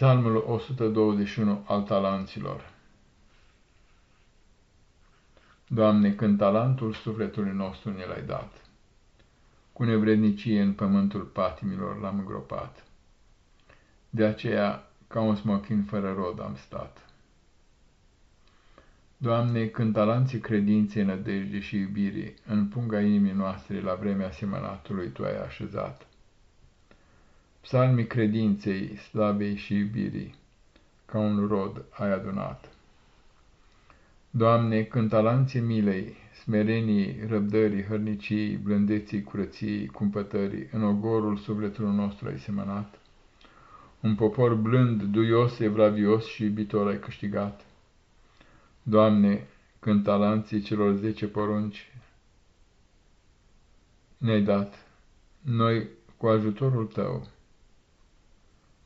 Psalmul 121 al talanților Doamne, când talentul sufletului nostru ne l-ai dat, cu nevrednicie în pământul patimilor l-am îngropat. De aceea, ca un smochin fără rod am stat. Doamne, când talanții credinței, nădejde și iubirii în punga inimii noastre la vremea semănatului Tu ai așezat, Psalmii credinței, slavei și iubirii, ca un rod ai adunat. Doamne, când talanții milei, smerenii, răbdării, hărnicii, blândeții, curăției, cumpătării, în ogorul sufletului nostru ai semănat, un popor blând, duios, evravios și iubitor ai câștigat. Doamne, când talanții celor zece porunci ne-ai dat, noi, cu ajutorul Tău,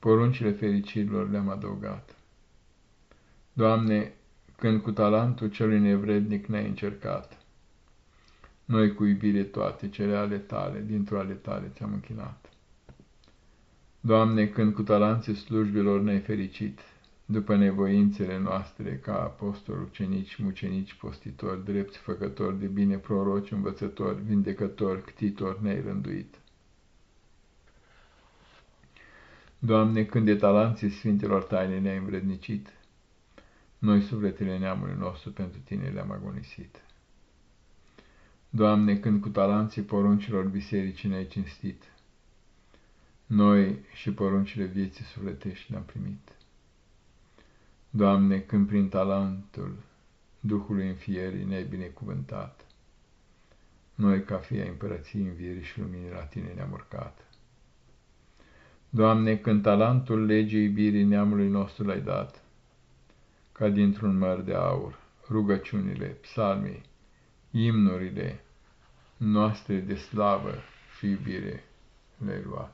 poruncile fericirilor le-am adăugat. Doamne, când cu talentul celui nevrednic ne-ai încercat, noi cu iubire toate cele ale tale, dintr-o ale tale ți-am închinat. Doamne, când cu talanții slujbilor ne-ai fericit, după nevoințele noastre, ca apostol, ucenici, mucenici, postitori, drepți făcători de bine, proroci, învățători, vindecători, ctitori ne-ai rânduit. Doamne, când de talanții Sfintelor Taine ne-ai învrednicit, noi sufletele neamului nostru pentru Tine le-am agonisit. Doamne, când cu talanții poruncilor bisericii ne-ai cinstit, noi și poruncile vieții sufletești le-am primit. Doamne, când prin talentul Duhului înfierii ne-ai binecuvântat, noi ca fii ai împărăției învierii și luminii la Tine ne-am urcat. Doamne, când talentul legii iubirii neamului nostru l-ai dat, ca dintr-un măr de aur, rugăciunile, psalmii, imnurile noastre de slavă și iubire le-ai luat.